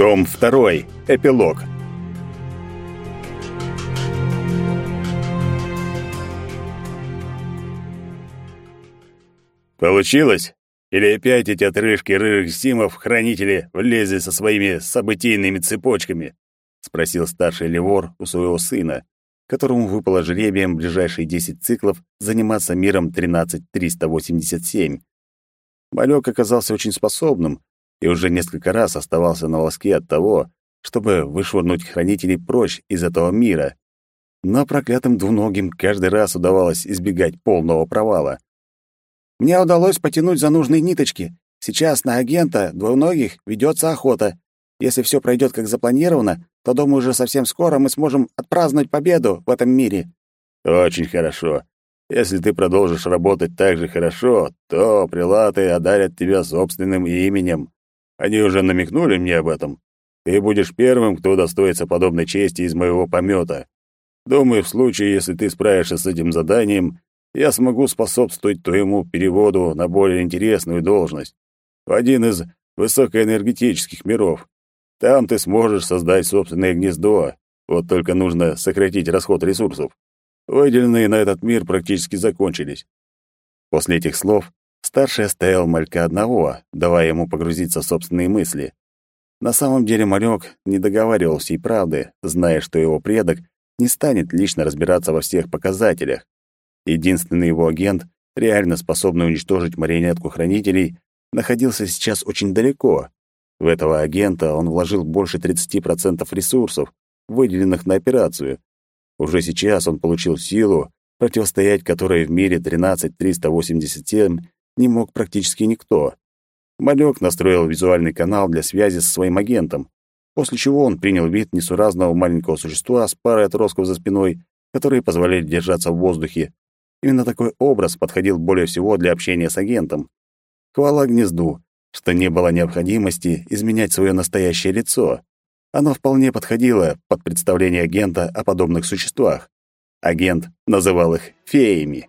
Том 2. Эпилог. Получилось? Или опять эти отрыжки рыжих симов, хранители, влезли со своими событийными цепочками? Спросил старший Левор у своего сына, которому выпало жребием ближайшие 10 циклов заниматься миром 13387. Малек оказался очень способным и уже несколько раз оставался на волоске от того, чтобы вышвырнуть хранителей прочь из этого мира. Но проклятым двуногим каждый раз удавалось избегать полного провала. Мне удалось потянуть за нужные ниточки. Сейчас на агента двуногих ведется охота. Если все пройдет как запланировано, то, думаю, уже совсем скоро мы сможем отпраздновать победу в этом мире. Очень хорошо. Если ты продолжишь работать так же хорошо, то прилаты одарят тебя собственным именем. Они уже намекнули мне об этом. Ты будешь первым, кто достоится подобной чести из моего помета. Думаю, в случае, если ты справишься с этим заданием, я смогу способствовать твоему переводу на более интересную должность, в один из высокоэнергетических миров. Там ты сможешь создать собственное гнездо, вот только нужно сократить расход ресурсов. Выделенные на этот мир практически закончились. После этих слов старший оставил малька одного, давая ему погрузиться в собственные мысли. На самом деле малек не договаривал всей правды, зная, что его предок не станет лично разбираться во всех показателях. Единственный его агент, реально способный уничтожить марионетку хранителей, находился сейчас очень далеко. В этого агента он вложил больше 30% ресурсов, выделенных на операцию. Уже сейчас он получил силу, противостоять которой в мире 13387 не мог практически никто. Малек настроил визуальный канал для связи со своим агентом, после чего он принял вид несуразного маленького существа с парой отростков за спиной, которые позволяли держаться в воздухе, Именно такой образ подходил более всего для общения с агентом. Хвала гнезду, что не было необходимости изменять свое настоящее лицо. Оно вполне подходило под представление агента о подобных существах. Агент называл их феями.